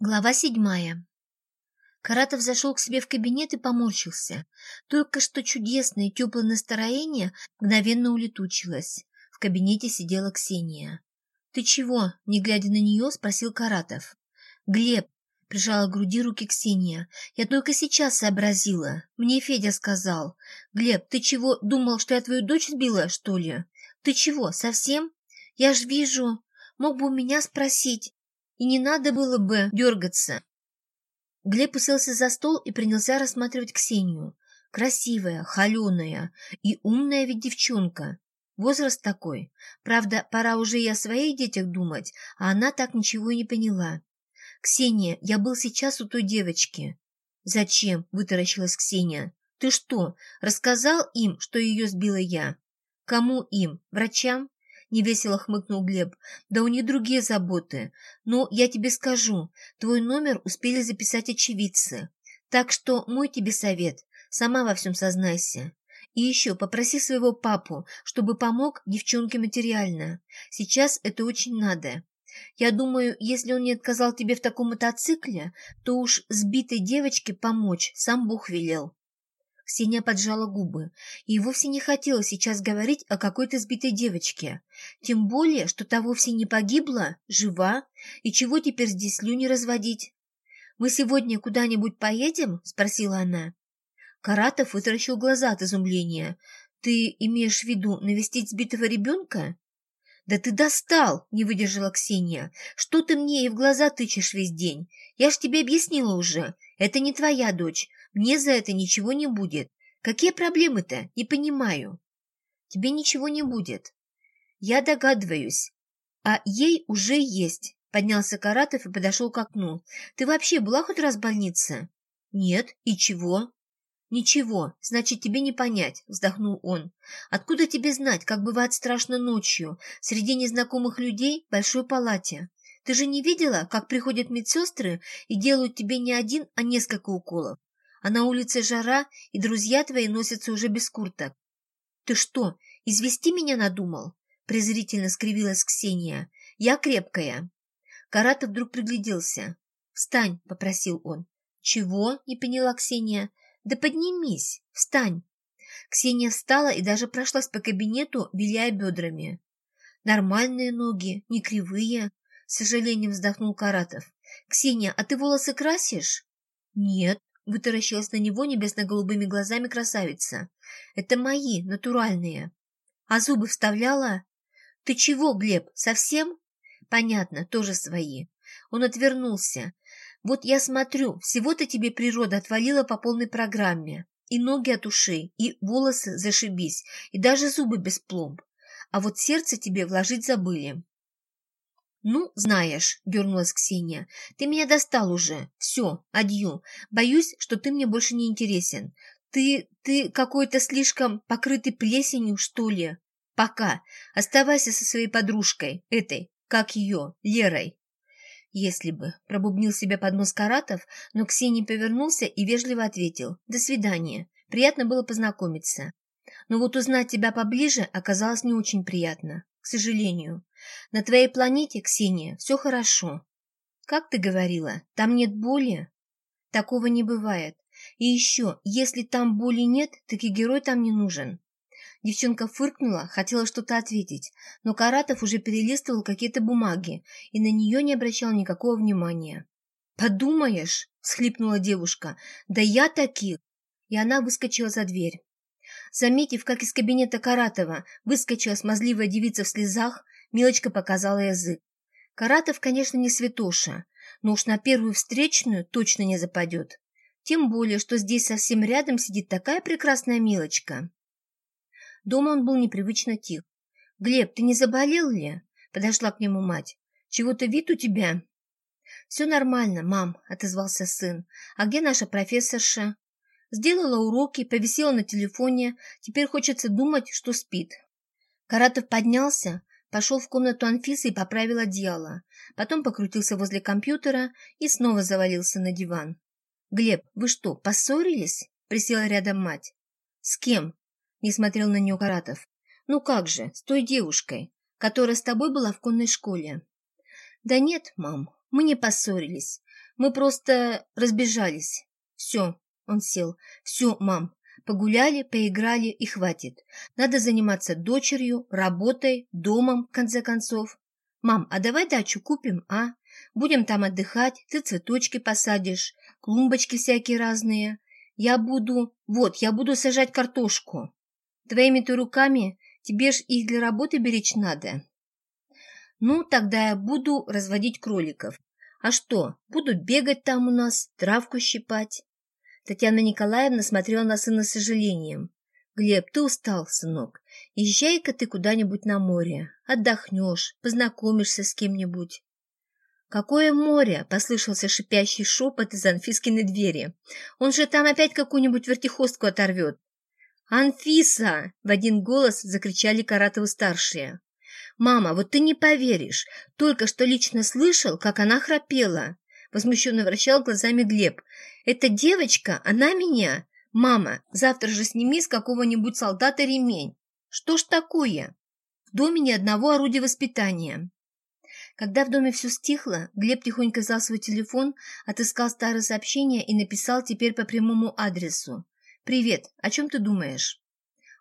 Глава седьмая. Каратов зашел к себе в кабинет и поморщился. Только что чудесное теплое настроение мгновенно улетучилось. В кабинете сидела Ксения. «Ты чего?» — не глядя на нее, спросил Каратов. «Глеб!» — прижала к груди руки Ксения. «Я только сейчас сообразила. Мне Федя сказал. Глеб, ты чего, думал, что я твою дочь сбила, что ли? Ты чего, совсем? Я ж вижу. Мог бы у меня спросить и не надо было бы дергаться. Глеб уселся за стол и принялся рассматривать Ксению. Красивая, холеная и умная ведь девчонка. Возраст такой. Правда, пора уже и о своих детях думать, а она так ничего и не поняла. «Ксения, я был сейчас у той девочки». «Зачем?» – вытаращилась Ксения. «Ты что, рассказал им, что ее сбила я?» «Кому им? Врачам?» — невесело хмыкнул Глеб. «Да у них другие заботы. Но я тебе скажу, твой номер успели записать очевидцы. Так что мой тебе совет, сама во всем сознайся. И еще попроси своего папу, чтобы помог девчонке материально. Сейчас это очень надо. Я думаю, если он не отказал тебе в таком мотоцикле, то уж сбитой девочке помочь сам Бог велел. Ксения поджала губы. И вовсе не хотела сейчас говорить о какой-то сбитой девочке. Тем более, что та вовсе не погибла, жива, и чего теперь здесь слюни разводить? «Мы сегодня куда-нибудь поедем?» – спросила она. Каратов вытаращил глаза от изумления. «Ты имеешь в виду навестить сбитого ребенка?» «Да ты достал!» – не выдержала Ксения. «Что ты мне и в глаза тычешь весь день? Я ж тебе объяснила уже. Это не твоя дочь. Мне за это ничего не будет. Какие проблемы-то? Не понимаю. Тебе ничего не будет. Я догадываюсь. А ей уже есть. Поднялся Каратов и подошел к окну. Ты вообще была хоть раз в больнице? Нет. И чего? «Ничего, значит, тебе не понять», — вздохнул он. «Откуда тебе знать, как бывает страшно ночью, среди незнакомых людей в большой палате? Ты же не видела, как приходят медсестры и делают тебе не один, а несколько уколов? А на улице жара, и друзья твои носятся уже без курток. Ты что, извести меня надумал? презрительно скривилась Ксения. Я крепкая. Карата вдруг пригляделся. «Встань», — попросил он. «Чего?» — не поняла Ксения. «Да поднимись, встань». Ксения встала и даже прошлась по кабинету, виляя бедрами. «Нормальные ноги, не кривые», — с сожалением вздохнул Каратов. «Ксения, а ты волосы красишь?» «Нет», Вытаращилась на него небесно-голубыми глазами красавица. «Это мои, натуральные». «А зубы вставляла?» «Ты чего, Глеб, совсем?» «Понятно, тоже свои». Он отвернулся. «Вот я смотрю, всего-то тебе природа отвалила по полной программе. И ноги от ушей, и волосы зашибись, и даже зубы без пломб. А вот сердце тебе вложить забыли. «Ну, знаешь», — дернулась Ксения, — «ты меня достал уже. Все, адью. Боюсь, что ты мне больше не интересен. Ты, ты какой-то слишком покрытый плесенью, что ли? Пока. Оставайся со своей подружкой, этой, как ее, Лерой». «Если бы», — пробубнил себе под нос Каратов, но Ксения повернулся и вежливо ответил. «До свидания. Приятно было познакомиться. Но вот узнать тебя поближе оказалось не очень приятно, сожалению. На твоей планете, Ксения, все хорошо. Как ты говорила, там нет боли? Такого не бывает. И еще, если там боли нет, так и герой там не нужен. Девчонка фыркнула, хотела что-то ответить, но Каратов уже перелистывал какие-то бумаги и на нее не обращал никакого внимания. «Подумаешь!» — всхлипнула девушка. «Да я таких!» И она выскочила за дверь. Заметив, как из кабинета Каратова выскочила смазливая девица в слезах, Милочка показала язык. Каратов, конечно, не святоша, но уж на первую встречную точно не западет. Тем более, что здесь совсем рядом сидит такая прекрасная Милочка. Дома он был непривычно тих. «Глеб, ты не заболел ли?» — подошла к нему мать. «Чего-то вид у тебя?» «Все нормально, мам», — отозвался сын. «А где наша профессорша?» «Сделала уроки, повисела на телефоне. Теперь хочется думать, что спит». Каратов поднялся, Пошел в комнату Анфисы и поправил одеяло. Потом покрутился возле компьютера и снова завалился на диван. «Глеб, вы что, поссорились?» — присела рядом мать. «С кем?» — не смотрел на нее Каратов. «Ну как же, с той девушкой, которая с тобой была в конной школе». «Да нет, мам», Мы не поссорились. Мы просто разбежались. Все, он сел. Все, мам, погуляли, поиграли и хватит. Надо заниматься дочерью, работой, домом, в конце концов. Мам, а давай дачу купим, а? Будем там отдыхать, ты цветочки посадишь, клумбочки всякие разные. Я буду... Вот, я буду сажать картошку. Твоими-то руками тебе ж их для работы беречь надо. Ну, тогда я буду разводить кроликов. А что, буду бегать там у нас, травку щипать. Татьяна Николаевна смотрела на сына с сожалением. «Глеб, ты устал, сынок. Езжай-ка ты куда-нибудь на море. Отдохнешь, познакомишься с кем-нибудь». «Какое море?» — послышался шипящий шепот из Анфискиной двери. «Он же там опять какую-нибудь вертихостку оторвет». «Анфиса!» — в один голос закричали Каратовы-старшие. «Мама, вот ты не поверишь, только что лично слышал, как она храпела!» Возмущенно вращал глазами Глеб. «Эта девочка, она меня? Мама, завтра же сними с какого-нибудь солдата ремень. Что ж такое? В доме ни одного орудия воспитания». Когда в доме все стихло, Глеб тихонько взял свой телефон, отыскал старое сообщение и написал теперь по прямому адресу. «Привет, о чем ты думаешь?»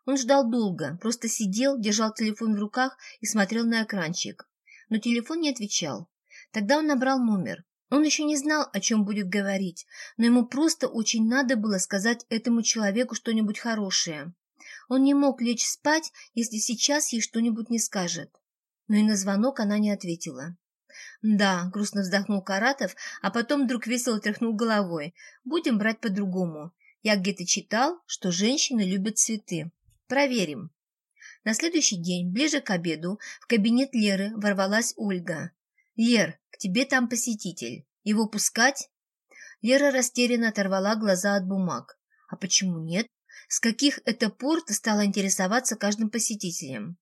Он ждал долго, просто сидел, держал телефон в руках и смотрел на экранчик. Но телефон не отвечал. Тогда он набрал номер. Он еще не знал, о чем будет говорить, но ему просто очень надо было сказать этому человеку что-нибудь хорошее. Он не мог лечь спать, если сейчас ей что-нибудь не скажет. Но и на звонок она не ответила. «Да», — грустно вздохнул Каратов, а потом вдруг весело тряхнул головой. «Будем брать по-другому. Я где-то читал, что женщины любят цветы. Проверим. На следующий день, ближе к обеду, в кабинет Леры ворвалась Ольга. «Лер, к тебе там посетитель. Его пускать?» Лера растерянно оторвала глаза от бумаг. «А почему нет? С каких это пор ты стала интересоваться каждым посетителем?»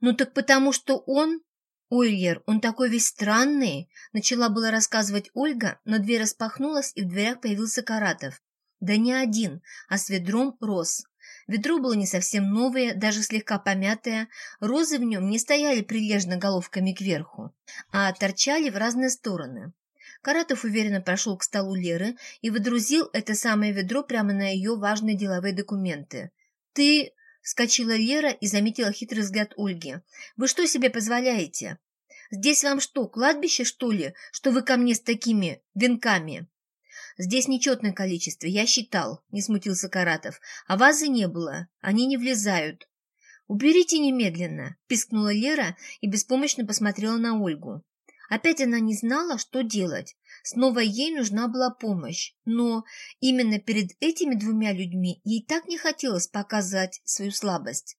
«Ну так потому что он...» «Ой, Лер, он такой весь странный!» Начала было рассказывать Ольга, но дверь распахнулась, и в дверях появился Каратов. Да не один, а с ведром роз. Ведро было не совсем новое, даже слегка помятое, розы в нем не стояли прилежно головками кверху, а торчали в разные стороны. Каратов уверенно прошел к столу Леры и выдрузил это самое ведро прямо на ее важные деловые документы. «Ты...» — вскочила Лера и заметила хитрый взгляд Ольги. «Вы что себе позволяете? Здесь вам что, кладбище, что ли, что вы ко мне с такими венками?» Здесь нечетное количество, я считал, не смутился Каратов. А вазы не было, они не влезают. «Уберите немедленно!» – пискнула Лера и беспомощно посмотрела на Ольгу. Опять она не знала, что делать. Снова ей нужна была помощь. Но именно перед этими двумя людьми ей так не хотелось показать свою слабость.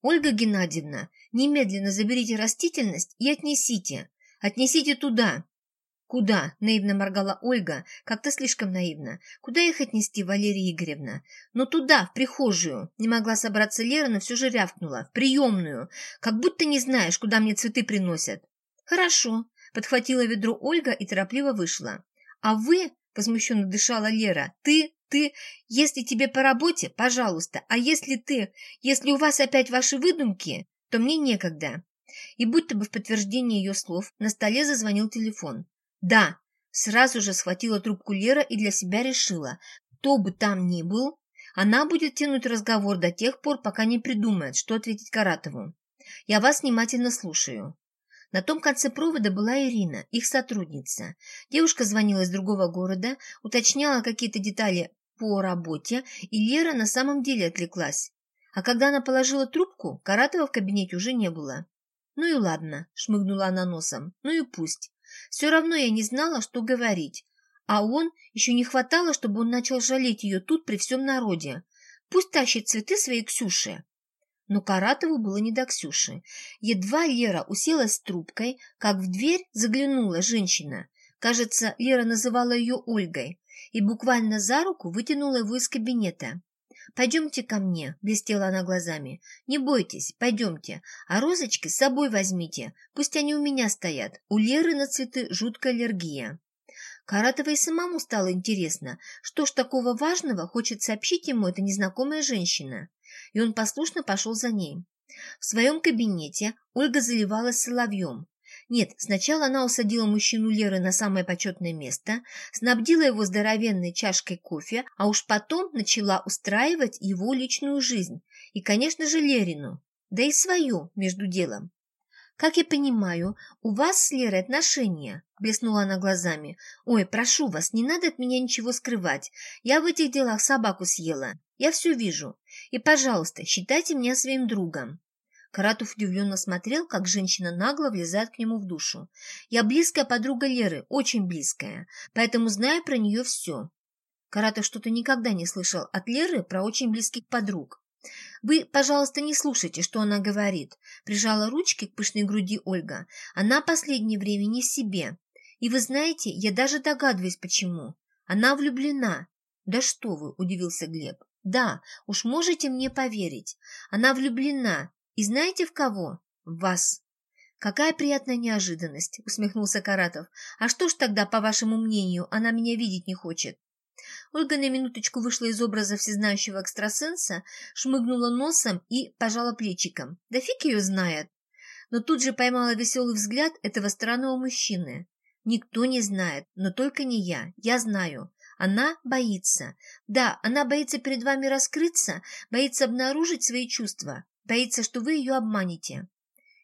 «Ольга Геннадьевна, немедленно заберите растительность и отнесите. Отнесите туда!» «Куда?» — наивно моргала Ольга, как-то слишком наивно. «Куда их отнести, Валерия Игоревна?» «Ну туда, в прихожую!» Не могла собраться Лера, но все же рявкнула. «В приемную! Как будто не знаешь, куда мне цветы приносят!» «Хорошо!» — подхватила ведро Ольга и торопливо вышла. «А вы...» — возмущенно дышала Лера. «Ты... ты... Если тебе по работе, пожалуйста. А если ты... Если у вас опять ваши выдумки, то мне некогда». И будто бы в подтверждение ее слов на столе зазвонил телефон. Да, сразу же схватила трубку Лера и для себя решила, кто бы там ни был, она будет тянуть разговор до тех пор, пока не придумает, что ответить Каратову. Я вас внимательно слушаю. На том конце провода была Ирина, их сотрудница. Девушка звонила из другого города, уточняла какие-то детали по работе, и Лера на самом деле отвлеклась. А когда она положила трубку, Каратова в кабинете уже не было. «Ну и ладно», — шмыгнула она носом, — «ну и пусть. Все равно я не знала, что говорить. А он, еще не хватало, чтобы он начал жалеть ее тут при всем народе. Пусть тащит цветы своей Ксюше. Но Каратову было не до Ксюши. Едва Лера уселась с трубкой, как в дверь заглянула женщина. Кажется, Лера называла ее Ольгой и буквально за руку вытянула его из кабинета. «Пойдемте ко мне», — блестела она глазами. «Не бойтесь, пойдемте. А розочки с собой возьмите. Пусть они у меня стоят. У Леры на цветы жуткая аллергия». Каратовой самому стало интересно, что ж такого важного хочет сообщить ему эта незнакомая женщина. И он послушно пошел за ней. В своем кабинете Ольга заливалась соловьем. Нет, сначала она усадила мужчину Леры на самое почетное место, снабдила его здоровенной чашкой кофе, а уж потом начала устраивать его личную жизнь. И, конечно же, Лерину, да и свою между делом. «Как я понимаю, у вас с Лерой отношения?» – блеснула она глазами. «Ой, прошу вас, не надо от меня ничего скрывать. Я в этих делах собаку съела. Я все вижу. И, пожалуйста, считайте меня своим другом». Каратов удивленно смотрел, как женщина нагло влезает к нему в душу. «Я близкая подруга Леры, очень близкая, поэтому знаю про нее все». Каратов что-то никогда не слышал от Леры про очень близких подруг. «Вы, пожалуйста, не слушайте, что она говорит», — прижала ручки к пышной груди Ольга. «Она последнее время не себе. И вы знаете, я даже догадываюсь, почему. Она влюблена». «Да что вы!» — удивился Глеб. «Да, уж можете мне поверить. Она влюблена. И знаете в кого? В вас». «Какая приятная неожиданность!» — усмехнулся Каратов. «А что ж тогда, по вашему мнению, она меня видеть не хочет?» Ольга на минуточку вышла из образа всезнающего экстрасенса, шмыгнула носом и пожала плечиком. Да фиг ее знает. Но тут же поймала веселый взгляд этого странного мужчины. Никто не знает, но только не я. Я знаю. Она боится. Да, она боится перед вами раскрыться, боится обнаружить свои чувства, боится, что вы ее обманете.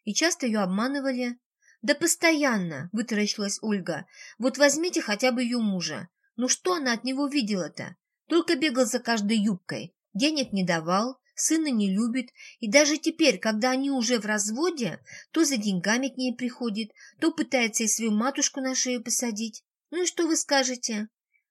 И часто ее обманывали. Да постоянно, вытаращилась Ольга. Вот возьмите хотя бы ее мужа. Ну что она от него видела-то? Только бегал за каждой юбкой, денег не давал, сына не любит, и даже теперь, когда они уже в разводе, то за деньгами к ней приходит, то пытается и свою матушку на шею посадить. Ну и что вы скажете?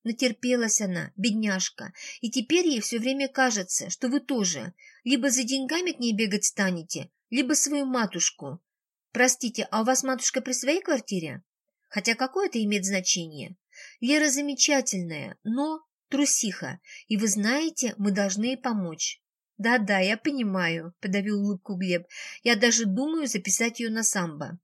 Натерпелась она, бедняжка, и теперь ей все время кажется, что вы тоже либо за деньгами к ней бегать станете, либо свою матушку. Простите, а у вас матушка при своей квартире? Хотя какое это имеет значение? Лера замечательная, но трусиха, и вы знаете, мы должны ей помочь. «Да-да, я понимаю», — подавил улыбку Глеб. «Я даже думаю записать ее на самбо».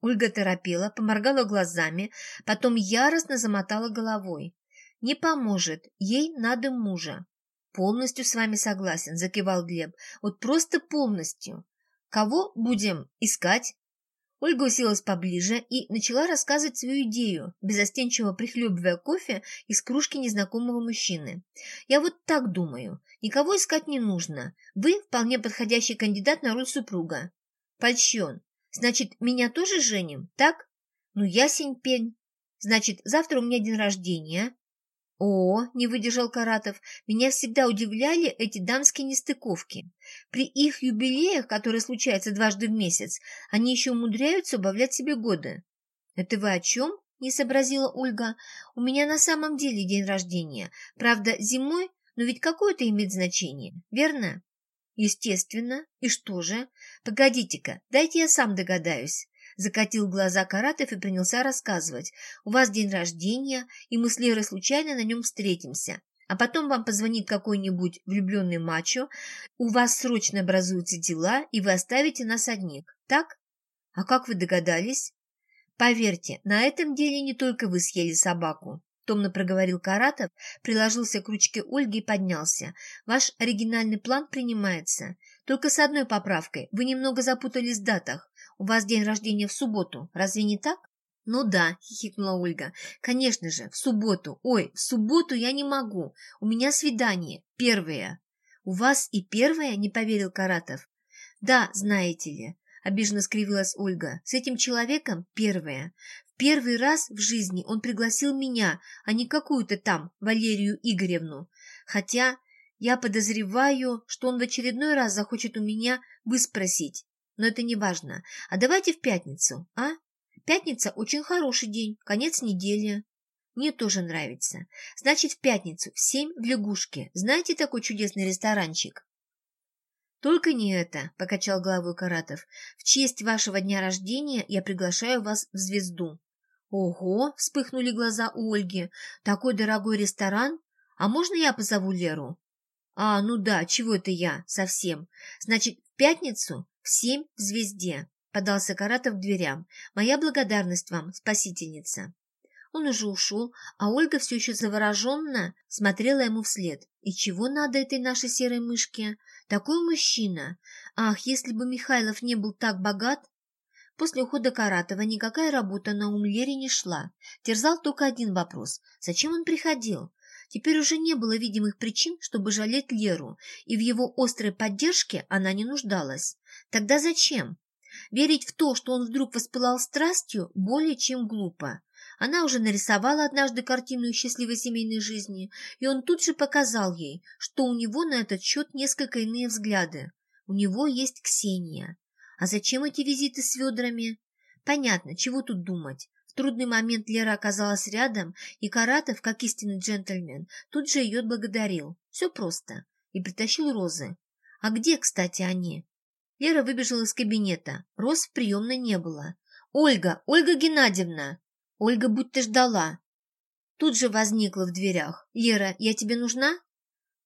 Ольга торопела, поморгала глазами, потом яростно замотала головой. «Не поможет, ей надо мужа». «Полностью с вами согласен», — закивал Глеб. «Вот просто полностью. Кого будем искать?» Ольга уселась поближе и начала рассказывать свою идею, безостенчиво прихлебывая кофе из кружки незнакомого мужчины. «Я вот так думаю. Никого искать не нужно. Вы вполне подходящий кандидат на роль супруга. Польщен. Значит, меня тоже женим, так? Ну, ясень пень. Значит, завтра у меня день рождения. «О, — не выдержал Каратов, — меня всегда удивляли эти дамские нестыковки. При их юбилеях, которые случаются дважды в месяц, они еще умудряются убавлять себе годы». «Это вы о чем?» — не сообразила Ольга. «У меня на самом деле день рождения. Правда, зимой, но ведь какое-то имеет значение, верно?» «Естественно. И что же? Погодите-ка, дайте я сам догадаюсь. Закатил глаза Каратов и принялся рассказывать. «У вас день рождения, и мы с Лерой случайно на нем встретимся. А потом вам позвонит какой-нибудь влюбленный мачо, у вас срочно образуются дела, и вы оставите нас одних. Так? А как вы догадались?» «Поверьте, на этом деле не только вы съели собаку», — томно проговорил Каратов, приложился к ручке Ольги и поднялся. «Ваш оригинальный план принимается. Только с одной поправкой. Вы немного запутались в датах. У вас день рождения в субботу, разве не так? «Ну да», — хихикнула Ольга. «Конечно же, в субботу. Ой, в субботу я не могу. У меня свидание. Первое». «У вас и первое?» — не поверил Каратов. «Да, знаете ли», — обиженно скривилась Ольга. «С этим человеком первое. В первый раз в жизни он пригласил меня, а не какую-то там Валерию Игоревну. Хотя я подозреваю, что он в очередной раз захочет у меня выспросить, но это не важно. А давайте в пятницу, а? Пятница очень хороший день, конец недели. Мне тоже нравится. Значит, в пятницу в семь в лягушке. Знаете такой чудесный ресторанчик? Только не это, покачал головой Каратов. В честь вашего дня рождения я приглашаю вас в звезду. Ого, вспыхнули глаза у Ольги. Такой дорогой ресторан? А можно я позову Леру? А, ну да, чего это я? Совсем. Значит, в пятницу в семь в звезде, подался Каратов к дверям. Моя благодарность вам, спасительница. Он уже ушел, а Ольга все еще завороженно смотрела ему вслед. И чего надо этой нашей серой мышке? Такой мужчина! Ах, если бы Михайлов не был так богат! После ухода Каратова никакая работа на ум Лере не шла. Терзал только один вопрос. Зачем он приходил? Теперь уже не было видимых причин, чтобы жалеть Леру, и в его острой поддержке она не нуждалась. Тогда зачем? Верить в то, что он вдруг воспылал страстью, более чем глупо. Она уже нарисовала однажды картину счастливой семейной жизни, и он тут же показал ей, что у него на этот счет несколько иные взгляды. У него есть Ксения. А зачем эти визиты с ведрами? Понятно, чего тут думать. В трудный момент Лера оказалась рядом, и Каратов, как истинный джентльмен, тут же ее благодарил. Все просто. И притащил розы. А где, кстати, они? Лера выбежала из кабинета. Роз в приемной не было. «Ольга! Ольга Геннадьевна!» Ольга будто ждала. Тут же возникла в дверях. «Лера, я тебе нужна?»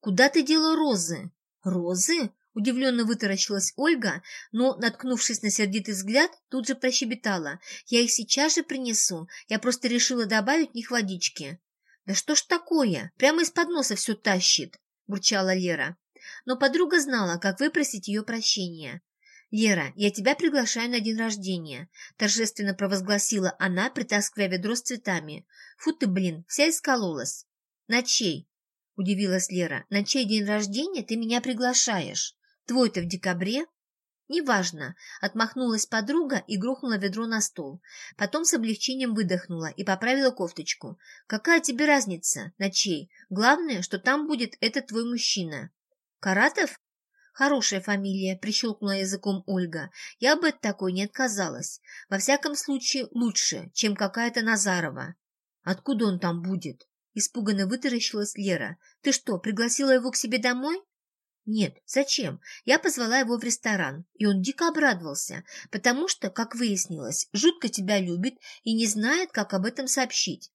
«Куда ты дела розы?» «Розы?» Удивленно вытаращилась Ольга, но, наткнувшись на сердитый взгляд, тут же прощебетала. «Я их сейчас же принесу. Я просто решила добавить в них водички». «Да что ж такое? Прямо из-под носа все тащит!» – бурчала Лера. Но подруга знала, как выпросить ее прощения. «Лера, я тебя приглашаю на день рождения», – торжественно провозгласила она, притаскивая ведро с цветами. «Фу ты, блин, вся искололась». «На чей?» – удивилась Лера. «На чей день рождения ты меня приглашаешь? Твой-то в декабре?» «Неважно», — отмахнулась подруга и грохнула ведро на стол. Потом с облегчением выдохнула и поправила кофточку. «Какая тебе разница? На чей? Главное, что там будет этот твой мужчина». «Каратов?» «Хорошая фамилия», — прищелкнула языком Ольга. «Я бы от такой не отказалась. Во всяком случае, лучше, чем какая-то Назарова». «Откуда он там будет?» Испуганно вытаращилась Лера. «Ты что, пригласила его к себе домой?» «Нет, зачем? Я позвала его в ресторан, и он дико обрадовался, потому что, как выяснилось, жутко тебя любит и не знает, как об этом сообщить».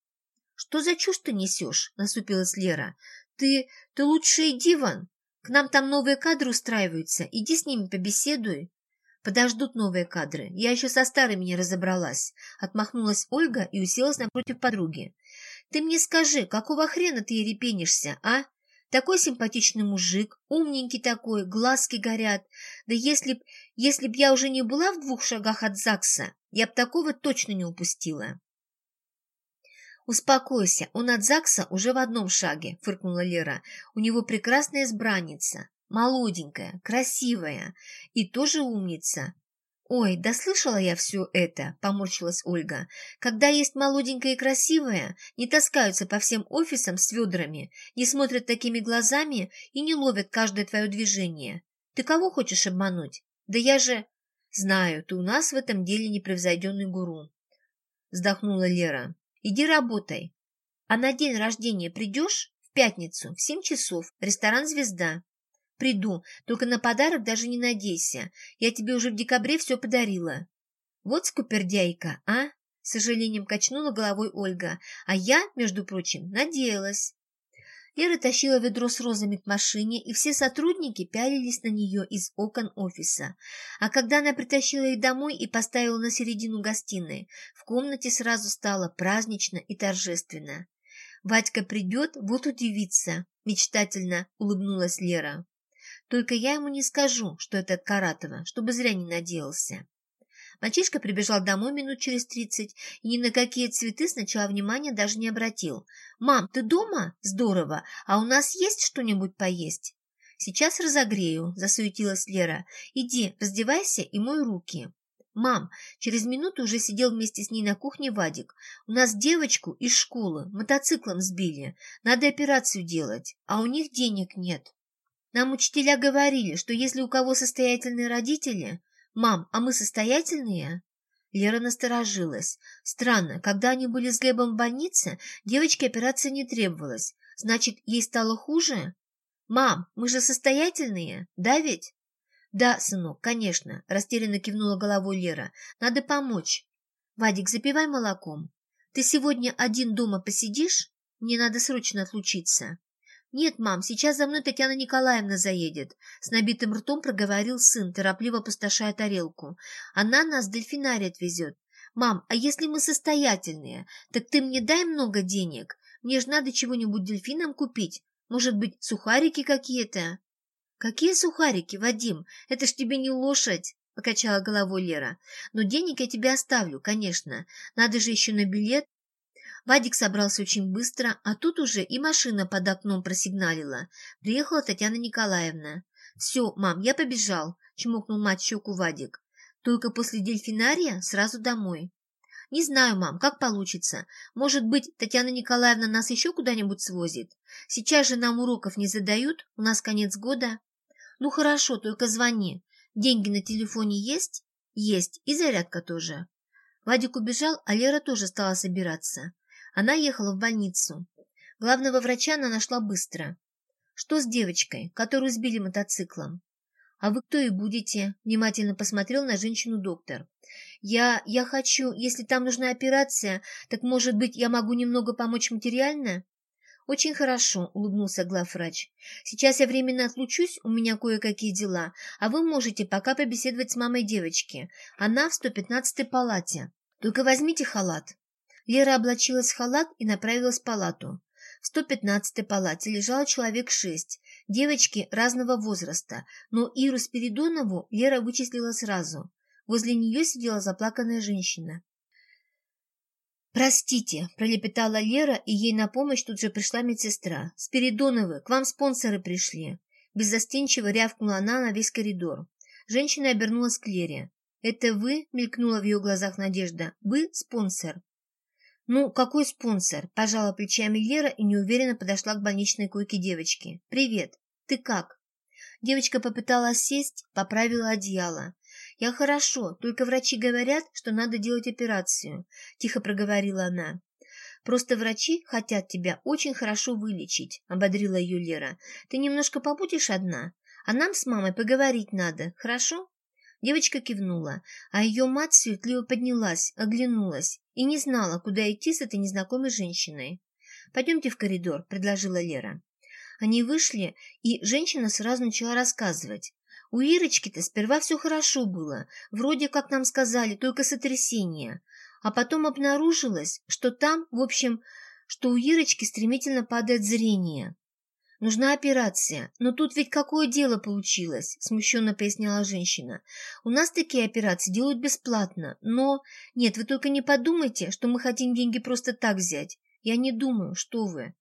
«Что за чушь ты несешь?» — насупилась Лера. «Ты... ты лучше иди вон. К нам там новые кадры устраиваются. Иди с ними побеседуй. Подождут новые кадры. Я еще со старыми не разобралась. Отмахнулась Ольга и уселась напротив подруги. Ты мне скажи, какого хрена ты ерепенишься, а? Такой симпатичный мужик, умненький такой, глазки горят. Да если б, если б я уже не была в двух шагах от ЗАГСа, я б такого точно не упустила. «Успокойся, он от ЗАГСа уже в одном шаге», — фыркнула Лера. «У него прекрасная избранница, молоденькая, красивая и тоже умница». «Ой, да слышала я все это», — поморщилась Ольга. «Когда есть молоденькая и красивая, не таскаются по всем офисам с ведрами, не смотрят такими глазами и не ловят каждое твое движение. Ты кого хочешь обмануть? Да я же...» «Знаю, ты у нас в этом деле непревзойденный гуру», — вздохнула Лера. Иди работай. А на день рождения придешь? В пятницу, в семь часов, ресторан «Звезда». Приду, только на подарок даже не надейся. Я тебе уже в декабре все подарила. Вот скупердяйка, а? С сожалением качнула головой Ольга. А я, между прочим, надеялась. Лера тащила ведро с розами к машине, и все сотрудники пялились на нее из окон офиса. А когда она притащила их домой и поставила на середину гостиной, в комнате сразу стало празднично и торжественно. «Вадька придет, вот удивится», — мечтательно улыбнулась Лера. «Только я ему не скажу, что это от Каратова, чтобы зря не надеялся». Мальчишка прибежал домой минут через тридцать и ни на какие цветы сначала внимания даже не обратил. «Мам, ты дома? Здорово! А у нас есть что-нибудь поесть?» «Сейчас разогрею», — засуетилась Лера. «Иди, раздевайся и мой руки». «Мам, через минуту уже сидел вместе с ней на кухне Вадик. У нас девочку из школы мотоциклом сбили. Надо операцию делать, а у них денег нет. Нам учителя говорили, что если у кого состоятельные родители, «Мам, а мы состоятельные?» Лера насторожилась. Странно, когда они были с Глебом в больнице, девочке операция не требовалась. Значит, ей стало хуже? «Мам, мы же состоятельные, да ведь?» «Да, сынок, конечно», — растерянно кивнула головой Лера. «Надо помочь. Вадик, запивай молоком. Ты сегодня один дома посидишь? Мне надо срочно отлучиться». «Нет, мам, сейчас за мной Татьяна Николаевна заедет», — с набитым ртом проговорил сын, торопливо пустошая тарелку. «Она нас в дельфинарий отвезет. Мам, а если мы состоятельные, так ты мне дай много денег. Мне же надо чего-нибудь дельфинам купить. Может быть, сухарики какие-то?» «Какие сухарики, Вадим? Это ж тебе не лошадь!» покачала головой Лера. «Но денег я тебе оставлю, конечно. Надо же еще на билет». Вадик собрался очень быстро, а тут уже и машина под окном просигналила. Приехала Татьяна Николаевна. «Все, мам, я побежал», — чмокнул мать щеку Вадик. «Только после дельфинария сразу домой». «Не знаю, мам, как получится. Может быть, Татьяна Николаевна нас еще куда-нибудь свозит? Сейчас же нам уроков не задают, у нас конец года». «Ну хорошо, только звони. Деньги на телефоне есть?» «Есть, и зарядка тоже». Вадик убежал, а Лера тоже стала собираться. Она ехала в больницу. Главного врача она нашла быстро. «Что с девочкой, которую сбили мотоциклом?» «А вы кто и будете?» — внимательно посмотрел на женщину доктор. «Я... я хочу... Если там нужна операция, так, может быть, я могу немного помочь материально?» «Очень хорошо», — улыбнулся главврач. «Сейчас я временно отлучусь, у меня кое-какие дела, а вы можете пока побеседовать с мамой девочки. Она в 115-й палате. Только возьмите халат». Лера облачилась в халат и направилась в палату. В 115-й палате лежало человек шесть, девочки разного возраста, но Иру Спиридонову Лера вычислила сразу. Возле нее сидела заплаканная женщина. «Простите», – пролепетала Лера, и ей на помощь тут же пришла медсестра. «Спиридоновы, к вам спонсоры пришли». Беззастенчиво рявкнула она на весь коридор. Женщина обернулась к Лере. «Это вы?» – мелькнула в ее глазах надежда. «Вы спонсор?» «Ну, какой спонсор?» – пожала плечами Лера и неуверенно подошла к больничной койке девочки. «Привет. Ты как?» Девочка попыталась сесть, поправила одеяло. «Я хорошо, только врачи говорят, что надо делать операцию», – тихо проговорила она. «Просто врачи хотят тебя очень хорошо вылечить», – ободрила ее Лера. «Ты немножко побудешь одна, а нам с мамой поговорить надо, хорошо?» Девочка кивнула, а ее мать суетливо поднялась, оглянулась и не знала, куда идти с этой незнакомой женщиной. «Пойдемте в коридор», — предложила Лера. Они вышли, и женщина сразу начала рассказывать. У Ирочки-то сперва все хорошо было, вроде как нам сказали, только сотрясение. А потом обнаружилось, что там, в общем, что у Ирочки стремительно падает зрение. «Нужна операция. Но тут ведь какое дело получилось?» – смущенно поясняла женщина. «У нас такие операции делают бесплатно, но... Нет, вы только не подумайте, что мы хотим деньги просто так взять. Я не думаю, что вы.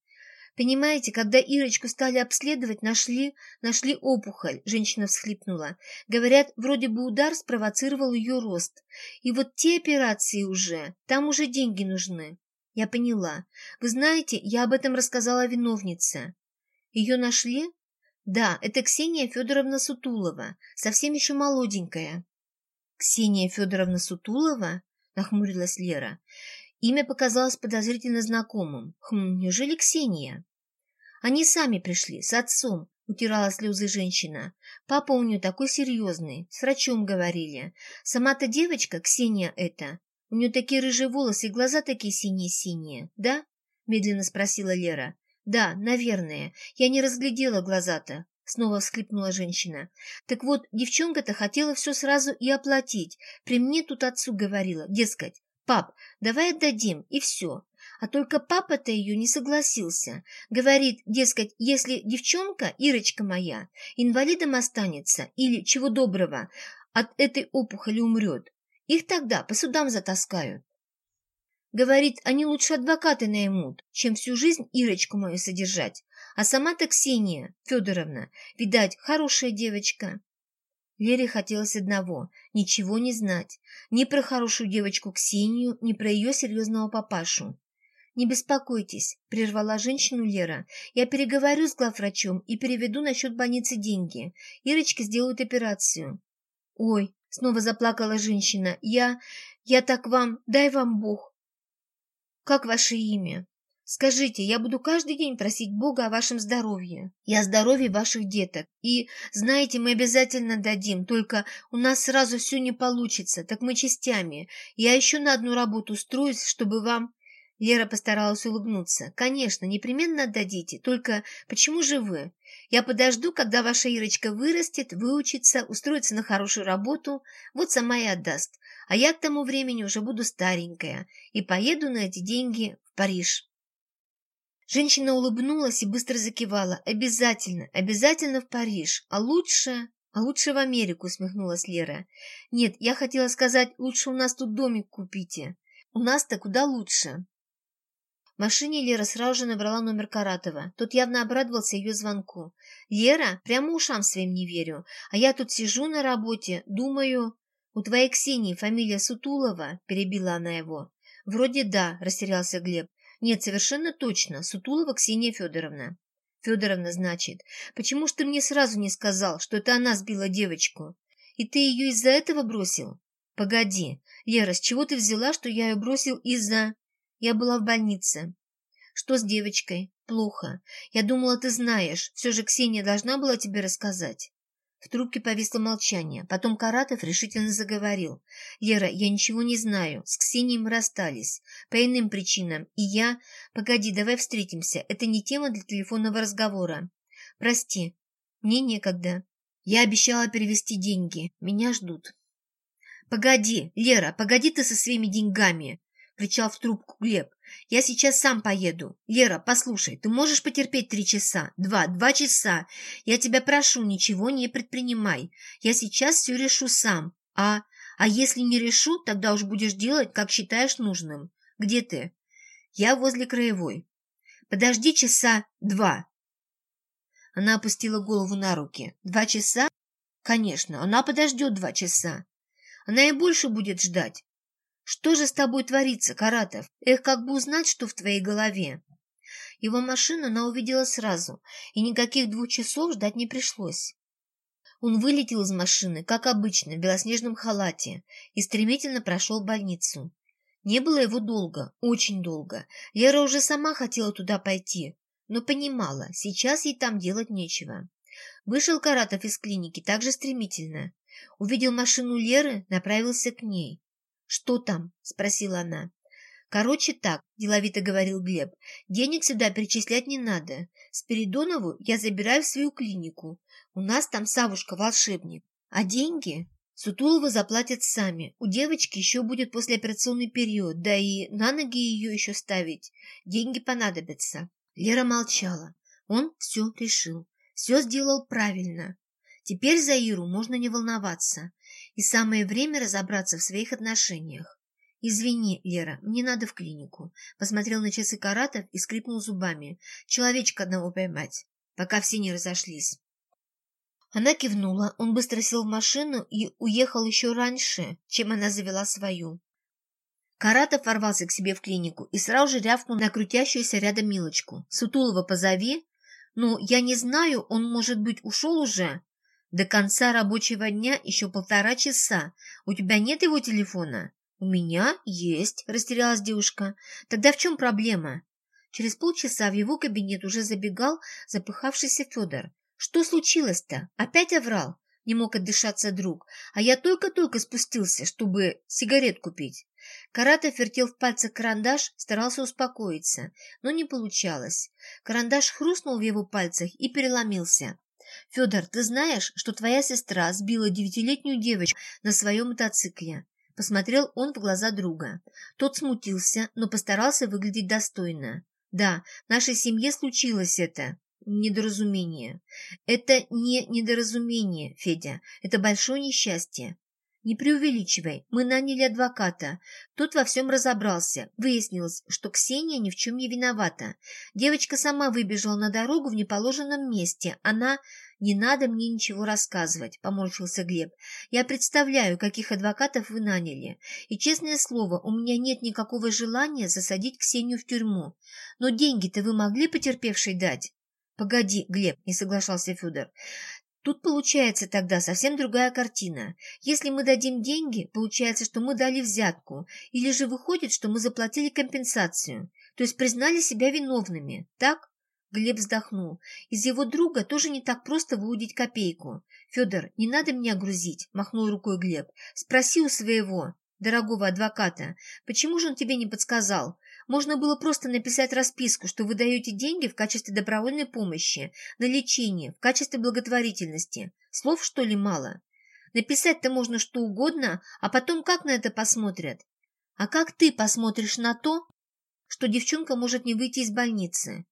Понимаете, когда Ирочку стали обследовать, нашли, нашли опухоль, женщина всхлипнула. Говорят, вроде бы удар спровоцировал ее рост. И вот те операции уже, там уже деньги нужны. Я поняла. Вы знаете, я об этом рассказала виновнице. Ее нашли? Да, это Ксения Федоровна Сутулова, совсем еще молоденькая. Ксения Федоровна Сутулова? Нахмурилась Лера. Имя показалось подозрительно знакомым. Хм, неужели Ксения? Они сами пришли, с отцом, утирала слезы женщина. Папа у нее такой серьезный, с врачом говорили. Сама-то девочка, Ксения эта, у нее такие рыжие волосы и глаза такие синие-синие, да? Медленно спросила Лера. Да, наверное. Я не разглядела глаза-то. Снова всхлипнула женщина. Так вот, девчонка-то хотела все сразу и оплатить. При мне тут отцу говорила, дескать, пап, давай отдадим, и все. А только папа-то ее не согласился. Говорит, дескать, если девчонка, Ирочка моя, инвалидом останется или, чего доброго, от этой опухоли умрет, их тогда по судам затаскают. Говорит, они лучше адвокаты наймут, чем всю жизнь Ирочку мою содержать. А сама-то Ксения Федоровна, видать, хорошая девочка. Лере хотелось одного – ничего не знать. Ни про хорошую девочку Ксению, ни про ее серьезного папашу. «Не беспокойтесь», – прервала женщину Лера. «Я переговорю с главврачом и переведу на счет больницы деньги. Ирочке сделают операцию». «Ой», – снова заплакала женщина, – «я... я так вам... дай вам Бог». «Как ваше имя?» Скажите, я буду каждый день просить Бога о вашем здоровье и о здоровье ваших деток. И, знаете, мы обязательно дадим, только у нас сразу все не получится, так мы частями. Я еще на одну работу устроюсь, чтобы вам Лера постаралась улыбнуться. «Конечно, непременно отдадите. Только почему же вы? Я подожду, когда ваша Ирочка вырастет, выучится, устроится на хорошую работу, вот сама и отдаст. А я к тому времени уже буду старенькая и поеду на эти деньги в Париж». Женщина улыбнулась и быстро закивала. «Обязательно, обязательно в Париж. А лучше, А лучше в Америку, усмехнулась Лера. Нет, я хотела сказать, лучше у нас тут домик купите. У нас-то куда лучше. Машине Лера сразу же набрала номер Каратова. Тот явно обрадовался ее звонку. «Лера, прямо ушам своим не верю. А я тут сижу на работе, думаю...» «У твоей Ксении фамилия Сутулова?» – перебила она его. «Вроде да», – растерялся Глеб. «Нет, совершенно точно. Сутулова Ксения Федоровна». «Федоровна, значит. Почему ж ты мне сразу не сказал, что это она сбила девочку? И ты ее из-за этого бросил?» «Погоди. Лера, с чего ты взяла, что я ее бросил из-за...» Я была в больнице. Что с девочкой? Плохо. Я думала, ты знаешь. Все же Ксения должна была тебе рассказать. В трубке повисло молчание. Потом Каратов решительно заговорил. «Лера, я ничего не знаю. С Ксенией мы расстались. По иным причинам. И я... Погоди, давай встретимся. Это не тема для телефонного разговора. Прости. Мне некогда. Я обещала перевести деньги. Меня ждут». «Погоди, Лера, погоди ты со своими деньгами!» Кричал в трубку Глеб. «Я сейчас сам поеду. Лера, послушай, ты можешь потерпеть три часа? Два, два часа. Я тебя прошу, ничего не предпринимай. Я сейчас все решу сам. А, а если не решу, тогда уж будешь делать, как считаешь нужным. Где ты?» «Я возле краевой». «Подожди часа два». Она опустила голову на руки. «Два часа?» «Конечно, она подождет два часа. Она и больше будет ждать. Что же с тобой творится, Каратов? Эх, как бы узнать, что в твоей голове. Его машину она увидела сразу, и никаких двух часов ждать не пришлось. Он вылетел из машины, как обычно, в белоснежном халате, и стремительно прошел больницу. Не было его долго, очень долго. Лера уже сама хотела туда пойти, но понимала, сейчас ей там делать нечего. Вышел Каратов из клиники так же стремительно. Увидел машину Леры, направился к ней. «Что там?» – спросила она. «Короче так», – деловито говорил Глеб, – «денег сюда перечислять не надо. Спиридонову я забираю в свою клинику. У нас там Савушка волшебник. А деньги Сутуловы заплатят сами. У девочки еще будет послеоперационный период, да и на ноги ее еще ставить. Деньги понадобятся». Лера молчала. Он все решил. Все сделал правильно. Теперь за Иру можно не волноваться. И самое время разобраться в своих отношениях. «Извини, Лера, мне надо в клинику», — посмотрел на часы Каратов и скрипнул зубами. «Человечка одного поймать, пока все не разошлись». Она кивнула, он быстро сел в машину и уехал еще раньше, чем она завела свою. Каратов ворвался к себе в клинику и сразу же рявкнул на крутящуюся рядом Милочку. «Сутулова позови?» «Ну, я не знаю, он, может быть, ушел уже?» До конца рабочего дня еще полтора часа. У тебя нет его телефона? У меня есть, растерялась девушка. Тогда в чем проблема? Через полчаса в его кабинет уже забегал запыхавшийся Федор. Что случилось-то? Опять оврал? Не мог отдышаться друг. А я только-только спустился, чтобы сигарет купить. Каратов вертел в пальцах карандаш, старался успокоиться, но не получалось. Карандаш хрустнул в его пальцах и переломился. «Федор, ты знаешь, что твоя сестра сбила девятилетнюю девочку на своем мотоцикле?» Посмотрел он в глаза друга. Тот смутился, но постарался выглядеть достойно. «Да, в нашей семье случилось это недоразумение. Это не недоразумение, Федя, это большое несчастье. Не преувеличивай, мы наняли адвоката. Тот во всем разобрался. Выяснилось, что Ксения ни в чем не виновата. Девочка сама выбежала на дорогу в неположенном месте. Она... «Не надо мне ничего рассказывать», — поморщился Глеб. «Я представляю, каких адвокатов вы наняли. И, честное слово, у меня нет никакого желания засадить Ксению в тюрьму. Но деньги-то вы могли потерпевшей дать?» «Погоди, Глеб», — не соглашался Федор. Тут получается тогда совсем другая картина. Если мы дадим деньги, получается, что мы дали взятку, или же выходит, что мы заплатили компенсацию, то есть признали себя виновными, так? Глеб вздохнул. Из его друга тоже не так просто выудить копейку. «Федор, не надо меня грузить», — махнул рукой Глеб. «Спроси у своего, дорогого адвоката, почему же он тебе не подсказал? Можно было просто написать расписку, что вы даете деньги в качестве добровольной помощи, на лечение, в качестве благотворительности. Слов, что ли, мало? Написать-то можно что угодно, а потом как на это посмотрят? А как ты посмотришь на то, что девчонка может не выйти из больницы?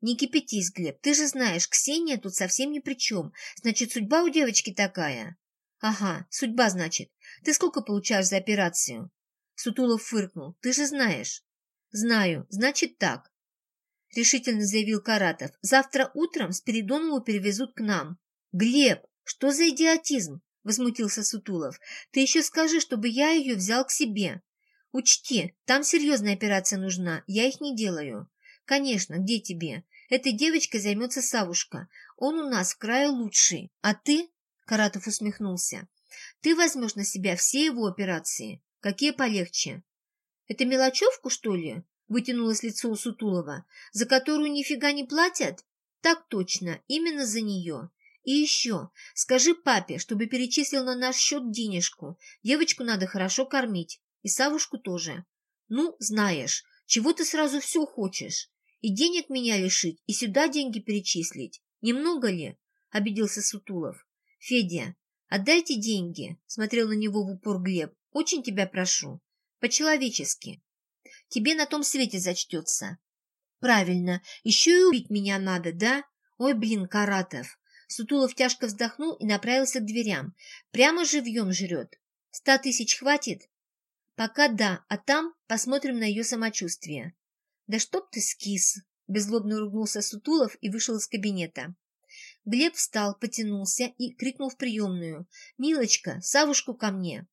Не кипятись, Глеб, ты же знаешь, Ксения тут совсем ни при чем. Значит, судьба у девочки такая. Ага, судьба, значит. Ты сколько получаешь за операцию? Сутулов фыркнул. Ты же знаешь. Знаю, значит так. Решительно заявил Каратов. Завтра утром Спиридонову перевезут к нам. Глеб, что за идиотизм? Возмутился Сутулов. Ты еще скажи, чтобы я ее взял к себе. Учти, там серьезная операция нужна, я их не делаю. Конечно, где тебе? Этой девочкой займется Савушка. Он у нас в крае лучший. А ты, Каратов усмехнулся, ты возьмешь на себя все его операции. Какие полегче? Это мелочевку, что ли? Вытянулось лицо у Сутулова. За которую нифига не платят? Так точно, именно за нее. И еще, скажи папе, чтобы перечислил на наш счет денежку. Девочку надо хорошо кормить. И Савушку тоже. Ну, знаешь, чего ты сразу все хочешь? И денег меня лишить, и сюда деньги перечислить. Немного ли? Обиделся Сутулов. Федя, отдайте деньги, смотрел на него в упор Глеб. Очень тебя прошу. По-человечески. Тебе на том свете зачтется. Правильно, еще и убить меня надо, да? Ой, блин, Каратов. Сутулов тяжко вздохнул и направился к дверям. Прямо живьем жрет. Ста тысяч хватит? Пока да, а там посмотрим на ее самочувствие. Да чтоб ты скис! Беззлобно ругнулся Сутулов и вышел из кабинета. Глеб встал, потянулся и крикнул в приемную. «Милочка, Савушку ко мне!»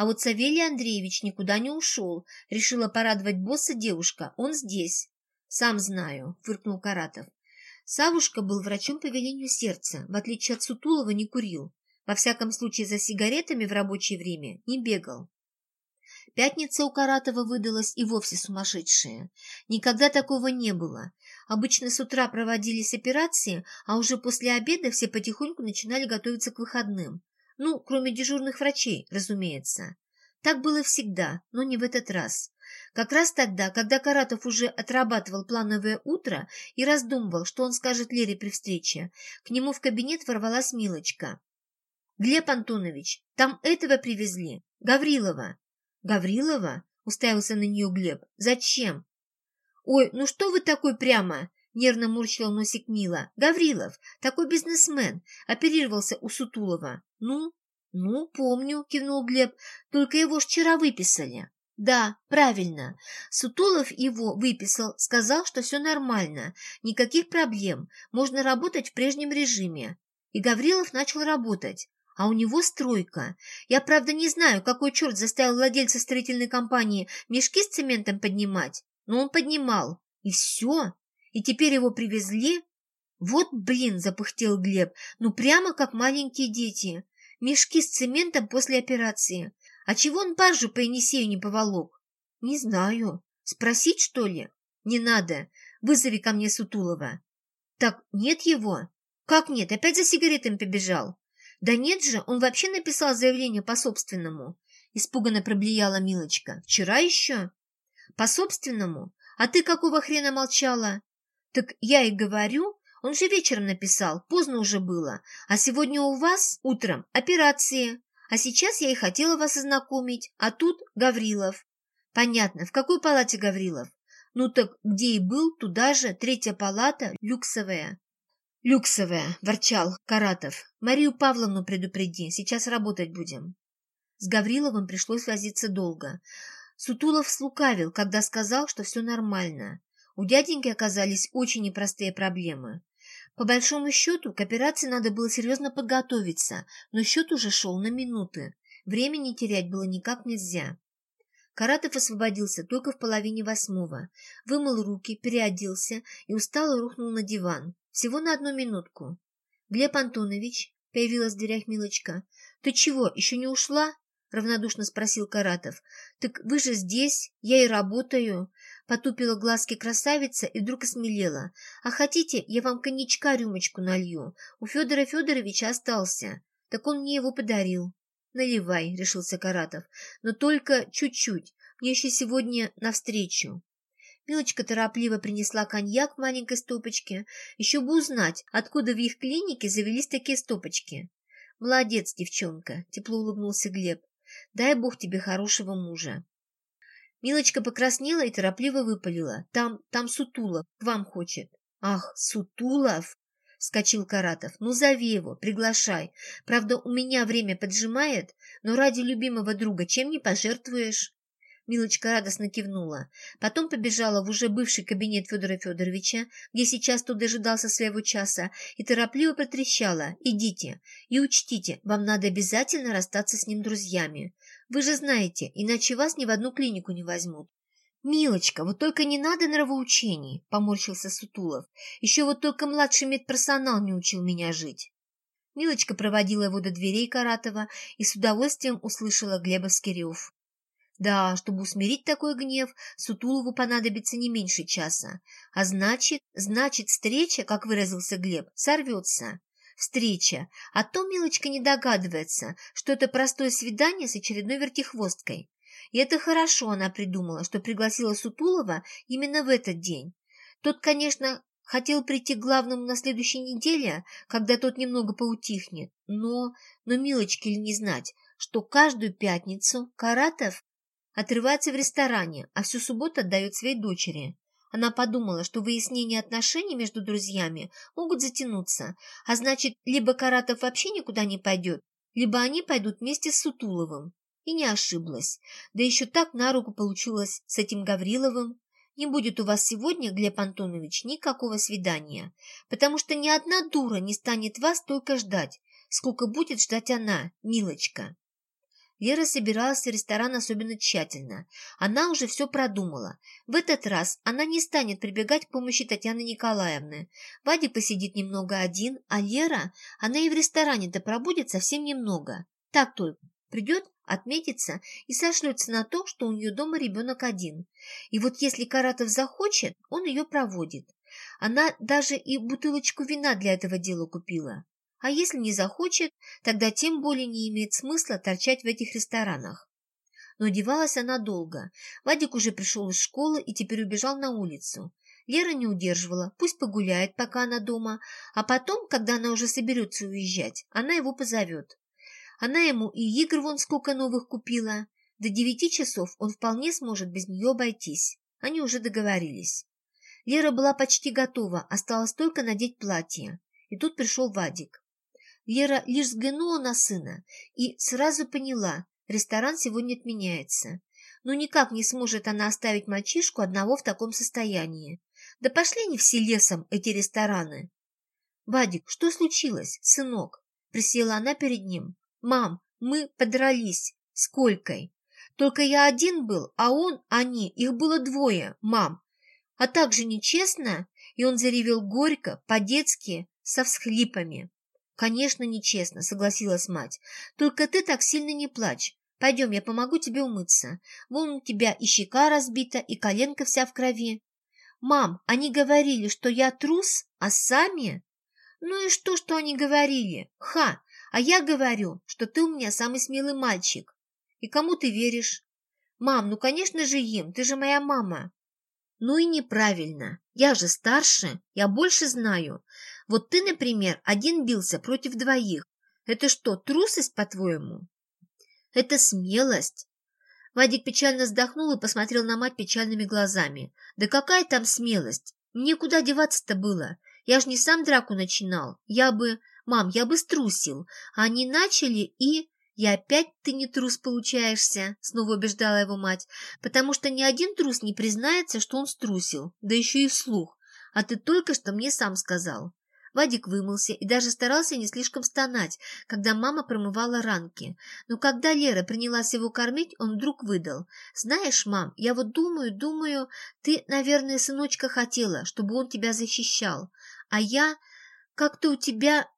А вот Савелий Андреевич никуда не ушел. Решила порадовать босса девушка. Он здесь. «Сам знаю», — фыркнул Каратов. Савушка был врачом по велению сердца. В отличие от Сутулова, не курил. Во всяком случае, за сигаретами в рабочее время не бегал. Пятница у Каратова выдалась и вовсе сумасшедшая. Никогда такого не было. Обычно с утра проводились операции, а уже после обеда все потихоньку начинали готовиться к выходным. Ну, кроме дежурных врачей, разумеется. Так было всегда, но не в этот раз. Как раз тогда, когда Каратов уже отрабатывал плановое утро и раздумывал, что он скажет Лере при встрече, к нему в кабинет ворвалась Милочка. «Глеб Антонович, там этого привезли, Гаврилова». «Гаврилова?» — уставился на нее Глеб. «Зачем?» «Ой, ну что вы такой прямо?» — нервно морщила носик Мила. «Гаврилов, такой бизнесмен, оперировался у Сутулова». «Ну?» «Ну, помню», — кивнул Глеб, — «только его ж вчера выписали». «Да, правильно. Сутулов его выписал, сказал, что все нормально, никаких проблем, можно работать в прежнем режиме». И Гаврилов начал работать а у него стройка. Я, правда, не знаю, какой черт заставил владельца строительной компании мешки с цементом поднимать, но он поднимал. И все. И теперь его привезли. Вот, блин, запыхтел Глеб, ну прямо как маленькие дети. Мешки с цементом после операции. А чего он баржу по Енисею не поволок? Не знаю. Спросить, что ли? Не надо. Вызови ко мне Сутулова. Так, нет его? Как нет? Опять за сигаретами побежал? «Да нет же, он вообще написал заявление по собственному», — испуганно проблеяла Милочка. «Вчера еще?» «По собственному? А ты какого хрена молчала?» «Так я и говорю, он же вечером написал, поздно уже было. А сегодня у вас утром операции. А сейчас я и хотела вас ознакомить, а тут Гаврилов». «Понятно, в какой палате Гаврилов?» «Ну так где и был, туда же, третья палата, люксовая». «Люксовая», — ворчал Каратов. «Марию Павловну предупреди, сейчас работать будем». С Гавриловым пришлось возиться долго. Сутулов слукавил, когда сказал, что все нормально. У дяденьки оказались очень непростые проблемы. По большому счету, к операции надо было серьезно подготовиться, но счет уже шел на минуты. Времени терять было никак нельзя. Каратов освободился только в половине восьмого, вымыл руки, переоделся и устало рухнул на диван. Всего на одну минутку. Глеб Антонович, появилась в дверях Милочка. Ты чего, еще не ушла? Равнодушно спросил Каратов. Так вы же здесь, я и работаю. Потупила глазки красавица и вдруг осмелела. А хотите, я вам коньячка рюмочку налью? У Федора Федоровича остался. Так он мне его подарил. «Наливай», — решился Каратов, — «но только чуть-чуть. Мне еще сегодня навстречу». Милочка торопливо принесла коньяк в маленькой стопочке. Еще бы узнать, откуда в их клинике завелись такие стопочки. «Молодец, девчонка», — тепло улыбнулся Глеб. «Дай бог тебе хорошего мужа». Милочка покраснела и торопливо выпалила. «Там, там Сутулов, к вам хочет». Ах, Сутулов! — вскочил Каратов. «Ну, зови его, приглашай. Правда, у меня время поджимает, но ради любимого друга чем не пожертвуешь?» Милочка радостно кивнула. Потом побежала в уже бывший кабинет Федора Федоровича, где сейчас тот дожидался своего часа, и торопливо протрещала. «Идите и учтите, вам надо обязательно расстаться с ним друзьями. Вы же знаете, иначе вас ни в одну клинику не возьмут». «Милочка, вот только не надо нравоучений», — поморщился Сутулов. «Еще вот только младший медперсонал не учил меня жить». Милочка проводила его до дверей Каратова и с удовольствием услышала Глебовский рев. Да, чтобы усмирить такой гнев, Сутулову понадобится не меньше часа. А значит, значит, встреча, как выразился Глеб, сорвется. Встреча. А то Милочка не догадывается, что это простое свидание с очередной вертихвосткой. И это хорошо она придумала, что пригласила Сутулова именно в этот день. Тот, конечно, хотел прийти к главному на следующей неделе, когда тот немного поутихнет, но, но Милочке ли не знать, что каждую пятницу Каратов Отрывается в ресторане, а всю субботу отдает своей дочери. Она подумала, что выяснение отношений между друзьями могут затянуться, а значит, либо Каратов вообще никуда не пойдет, либо они пойдут вместе с Сутуловым. И не ошиблась. Да еще так на руку получилось с этим Гавриловым. Не будет у вас сегодня, Глеб Антонович, никакого свидания, потому что ни одна дура не станет вас только ждать, сколько будет ждать она, милочка. Лера собиралась в ресторан особенно тщательно. Она уже все продумала. В этот раз она не станет прибегать к помощи Татьяны Николаевны. Вадик посидит немного один, а Лера, она и в ресторане-то пробудет совсем немного. Так только. Придет, отметится и сошлется на то, что у нее дома ребенок один. И вот если Каратов захочет, он ее проводит. Она даже и бутылочку вина для этого дела купила. А если не захочет, тогда тем более не имеет смысла торчать в этих ресторанах. Но одевалась она долго. Вадик уже пришел из школы и теперь убежал на улицу. Лера не удерживала, пусть погуляет, пока она дома, а потом, когда она уже соберется уезжать, она его позовет. Она ему и игр вон сколько новых купила. До девяти часов он вполне сможет без нее обойтись. Они уже договорились. Лера была почти готова, осталось только надеть платье. И тут пришел Вадик. Лера лишь взглянула на сына и сразу поняла, ресторан сегодня отменяется. Но никак не сможет она оставить мальчишку одного в таком состоянии. Да пошли не все лесом, эти рестораны. «Вадик, что случилось, сынок?» Присела она перед ним. «Мам, мы подрались. Сколькой? Только я один был, а он, они, их было двое, мам. А так же нечестно?» И он заревел горько, по-детски, со всхлипами. «Конечно, нечестно», — согласилась мать. «Только ты так сильно не плачь. Пойдем, я помогу тебе умыться. Вон у тебя и щека разбита, и коленка вся в крови». «Мам, они говорили, что я трус, а сами...» «Ну и что, что они говорили? Ха! А я говорю, что ты у меня самый смелый мальчик. И кому ты веришь?» «Мам, ну, конечно же, им, ты же моя мама». «Ну и неправильно. Я же старше, я больше знаю. Вот ты, например, один бился против двоих. Это что, трусость, по-твоему? Это смелость. Вадик печально вздохнул и посмотрел на мать печальными глазами. Да какая там смелость? Мне куда деваться-то было? Я ж не сам драку начинал. Я бы... Мам, я бы струсил. Они начали и... «И опять ты не трус получаешься», — снова убеждала его мать, «потому что ни один трус не признается, что он струсил, да еще и вслух. А ты только что мне сам сказал. Вадик вымылся и даже старался не слишком стонать, когда мама промывала ранки. Но когда Лера принялась его кормить, он вдруг выдал. «Знаешь, мам, я вот думаю, думаю, ты, наверное, сыночка хотела, чтобы он тебя защищал. А я... Как-то у тебя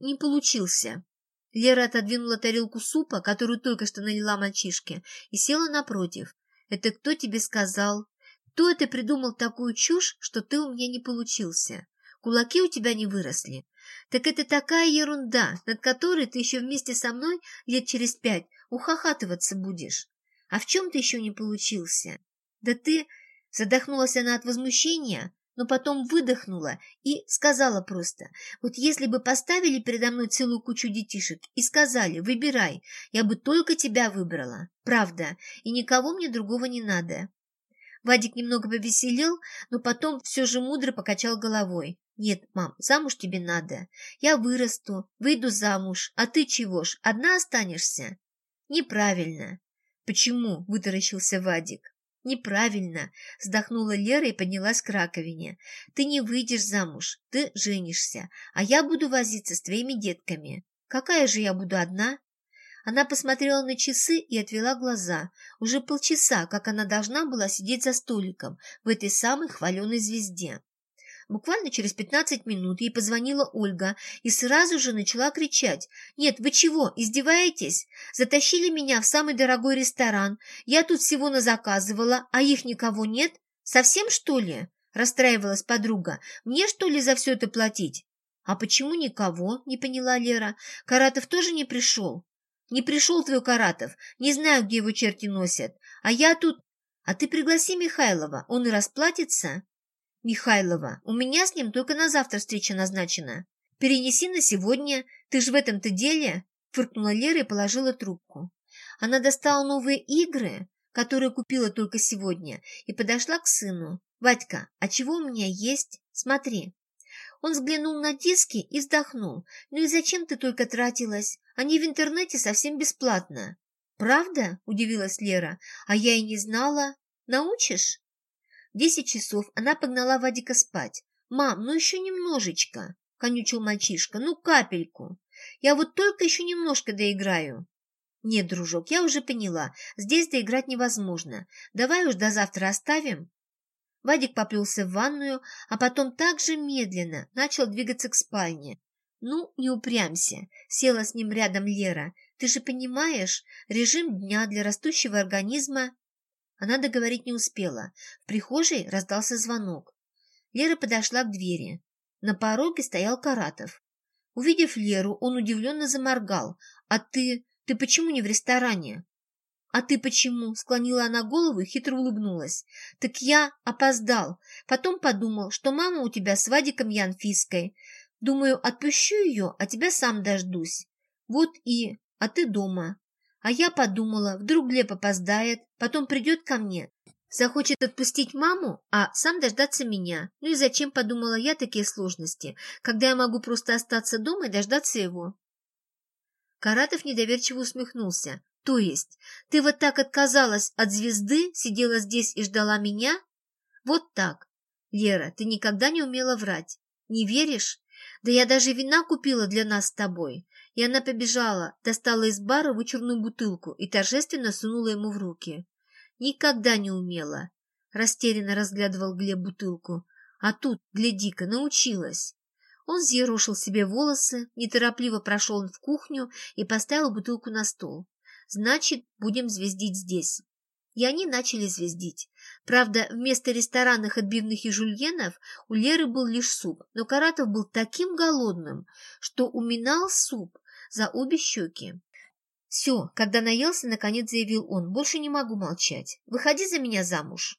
не получился». Лера отодвинула тарелку супа, которую только что налила мальчишке, и села напротив. «Это кто тебе сказал? Кто это придумал такую чушь, что ты у меня не получился?» Кулаки у тебя не выросли. Так это такая ерунда, над которой ты еще вместе со мной лет через пять ухахатываться будешь. А в чем ты еще не получился? Да ты... Задохнулась она от возмущения, но потом выдохнула и сказала просто, вот если бы поставили передо мной целую кучу детишек и сказали, выбирай, я бы только тебя выбрала, правда, и никого мне другого не надо. Вадик немного повеселел, но потом все же мудро покачал головой. «Нет, мам, замуж тебе надо. Я вырасту, выйду замуж, а ты чего ж, одна останешься?» «Неправильно». «Почему?» – вытаращился Вадик. «Неправильно», – вздохнула Лера и поднялась к раковине. «Ты не выйдешь замуж, ты женишься, а я буду возиться с твоими детками. Какая же я буду одна?» Она посмотрела на часы и отвела глаза. Уже полчаса, как она должна была сидеть за столиком в этой самой хваленой звезде. Буквально через пятнадцать минут ей позвонила Ольга и сразу же начала кричать. «Нет, вы чего, издеваетесь? Затащили меня в самый дорогой ресторан. Я тут всего назаказывала, а их никого нет? Совсем, что ли?» Расстраивалась подруга. «Мне, что ли, за все это платить?» «А почему никого?» – не поняла Лера. «Каратов тоже не пришел?» «Не пришел твой Каратов. Не знаю, где его черти носят. А я тут...» «А ты пригласи Михайлова, он и расплатится?» Михайлова, у меня с ним только на завтра встреча назначена. Перенеси на сегодня, ты же в этом-то деле, фыркнула Лера и положила трубку. Она достала новые игры, которые купила только сегодня, и подошла к сыну. «Вадька, а чего у меня есть? Смотри». Он взглянул на диски и вздохнул. «Ну и зачем ты только тратилась? Они в интернете совсем бесплатно». «Правда?» – удивилась Лера. «А я и не знала. Научишь?» Десять часов она погнала Вадика спать. «Мам, ну еще немножечко!» — конючил мальчишка. «Ну, капельку! Я вот только еще немножко доиграю!» «Нет, дружок, я уже поняла. Здесь доиграть невозможно. Давай уж до завтра оставим». Вадик поплелся в ванную, а потом так же медленно начал двигаться к спальне. «Ну, не упрямься», — села с ним рядом Лера. «Ты же понимаешь, режим дня для растущего организма она договорить не успела. В прихожей раздался звонок. Лера подошла к двери. На пороге стоял Каратов. Увидев Леру, он удивленно заморгал. «А ты... ты почему не в ресторане?» «А ты почему?» — склонила она голову и хитро улыбнулась. «Так я опоздал. Потом подумал, что мама у тебя с Вадиком Янфиской. Думаю, отпущу ее, а тебя сам дождусь. Вот и... А ты дома. А я подумала, вдруг Глеб опоздает, потом придет ко мне, захочет отпустить маму, а сам дождаться меня. Ну и зачем, подумала я, такие сложности, когда я могу просто остаться дома и дождаться его? Каратов недоверчиво усмехнулся. То есть, ты вот так отказалась от звезды, сидела здесь и ждала меня? Вот так. Лера, ты никогда не умела врать. Не веришь? Да я даже вина купила для нас с тобой. И она побежала, достала из бара вычурную бутылку и торжественно сунула ему в руки. Никогда не умела. Растерянно разглядывал Глеб бутылку. А тут, гляди-ка, научилась. Он зерошил себе волосы, неторопливо прошел в кухню и поставил бутылку на стол. Значит, будем звездить здесь. И они начали звездить. Правда, вместо ресторанных отбивных и жульенов у Леры был лишь суп, но Каратов был таким голодным, что уминал суп за обе щеки. «Все, когда наелся, наконец заявил он, больше не могу молчать. Выходи за меня замуж».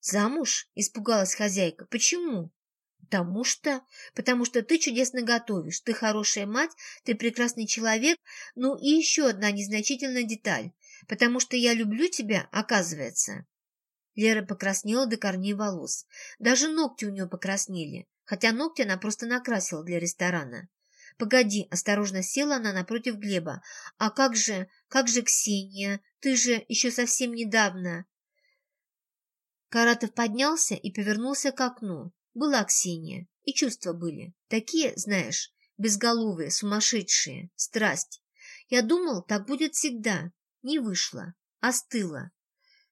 «Замуж?» – испугалась хозяйка. «Почему?» «Потому что... Потому что ты чудесно готовишь, ты хорошая мать, ты прекрасный человек, ну и еще одна незначительная деталь. Потому что я люблю тебя, оказывается». Лера покраснела до корней волос. Даже ногти у нее покраснели, хотя ногти она просто накрасила для ресторана. «Погоди», — осторожно села она напротив Глеба. «А как же, как же Ксения? Ты же еще совсем недавно...» Каратов поднялся и повернулся к окну. Была Ксения, и чувства были. Такие, знаешь, безголовые, сумасшедшие, страсть. Я думал, так будет всегда. Не вышло. Остыла.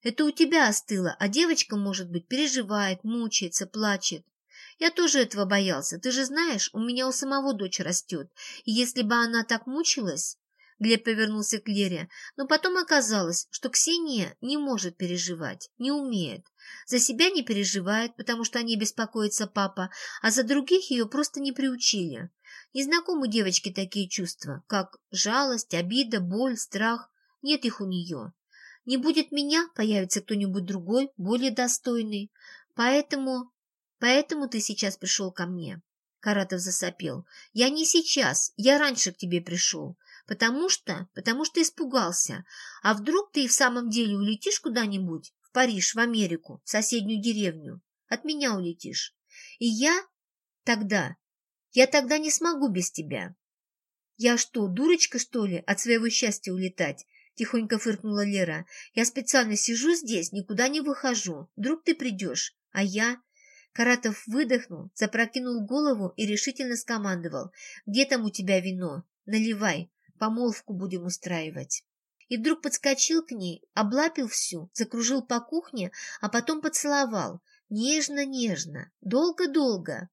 Это у тебя остыло, а девочка, может быть, переживает, мучается, плачет. Я тоже этого боялся. Ты же знаешь, у меня у самого дочь растет. И если бы она так мучилась... Глеб повернулся к Лере, но потом оказалось, что Ксения не может переживать, не умеет. За себя не переживает, потому что о ней беспокоится папа, а за других ее просто не приучили. Незнакомы девочке такие чувства, как жалость, обида, боль, страх. Нет их у нее. Не будет меня, появится кто-нибудь другой, более достойный. Поэтому... Поэтому ты сейчас пришел ко мне. Каратов засопел. Я не сейчас, я раньше к тебе пришел. Потому что... Потому что испугался. А вдруг ты и в самом деле улетишь куда-нибудь? В Париж, в Америку, в соседнюю деревню. От меня улетишь. И я тогда, я тогда не смогу без тебя. Я что, дурочка, что ли, от своего счастья улетать? Тихонько фыркнула Лера. Я специально сижу здесь, никуда не выхожу. Вдруг ты придешь, а я... Каратов выдохнул, запрокинул голову и решительно скомандовал. «Где там у тебя вино? Наливай, помолвку будем устраивать». И вдруг подскочил к ней, облапил всю, закружил по кухне, а потом поцеловал. Нежно-нежно, долго-долго.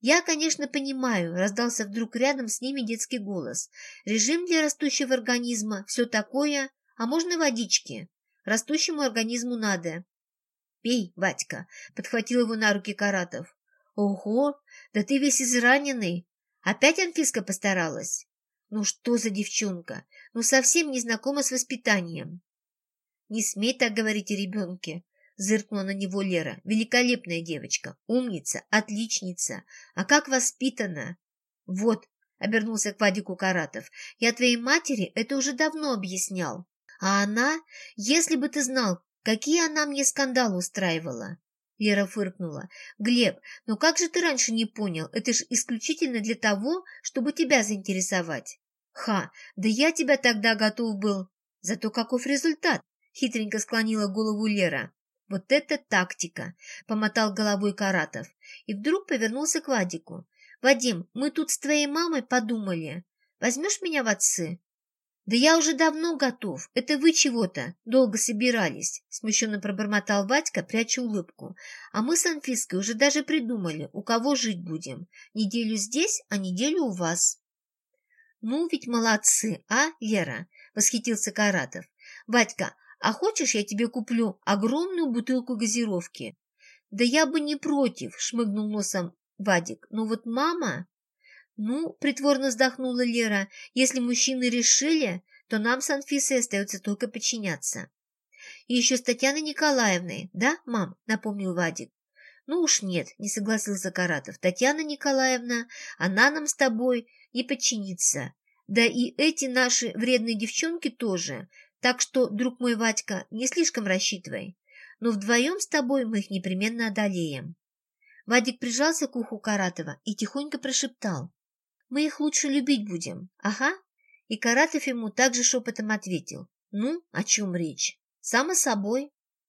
«Я, конечно, понимаю», — раздался вдруг рядом с ними детский голос. «Режим для растущего организма, все такое, а можно водички? Растущему организму надо». «Пей, батька», — подхватил его на руки Каратов. «Ого, да ты весь израненный! Опять Анфиска постаралась?» «Ну что за девчонка? Ну совсем не знакома с воспитанием!» «Не смей так говорить о ребенке!» — зыркнула на него Лера. «Великолепная девочка, умница, отличница. А как воспитана!» «Вот», — обернулся к Вадику Каратов, — «я твоей матери это уже давно объяснял. А она, если бы ты знал, Какие она мне скандалы устраивала!» Лера фыркнула. «Глеб, ну как же ты раньше не понял? Это ж исключительно для того, чтобы тебя заинтересовать». «Ха, да я тебя тогда готов был. Зато каков результат?» Хитренько склонила голову Лера. «Вот это тактика!» — помотал головой Каратов. И вдруг повернулся к Вадику. «Вадим, мы тут с твоей мамой подумали. Возьмешь меня в отцы?» «Да я уже давно готов. Это вы чего-то долго собирались», — смущенно пробормотал Вадька, пряча улыбку. «А мы с Анфиской уже даже придумали, у кого жить будем. Неделю здесь, а неделю у вас». «Ну ведь молодцы, а, Лера?» — восхитился Каратов. «Вадька, а хочешь, я тебе куплю огромную бутылку газировки?» «Да я бы не против», — шмыгнул носом Вадик. «Но вот мама...» «Ну, — притворно вздохнула Лера, — если мужчины решили, то нам с Анфисой остается только подчиняться». «И еще с Татьяной Николаевной, да, мам?» — напомнил Вадик. «Ну уж нет», — не согласился Каратов. «Татьяна Николаевна, она нам с тобой не подчинится. Да и эти наши вредные девчонки тоже. Так что, друг мой Вадька, не слишком рассчитывай. Но вдвоем с тобой мы их непременно одолеем». Вадик прижался к уху Каратова и тихонько прошептал. Мы их лучше любить будем. Ага. И Каратов ему также шепотом ответил. Ну, о чем речь? Само собой.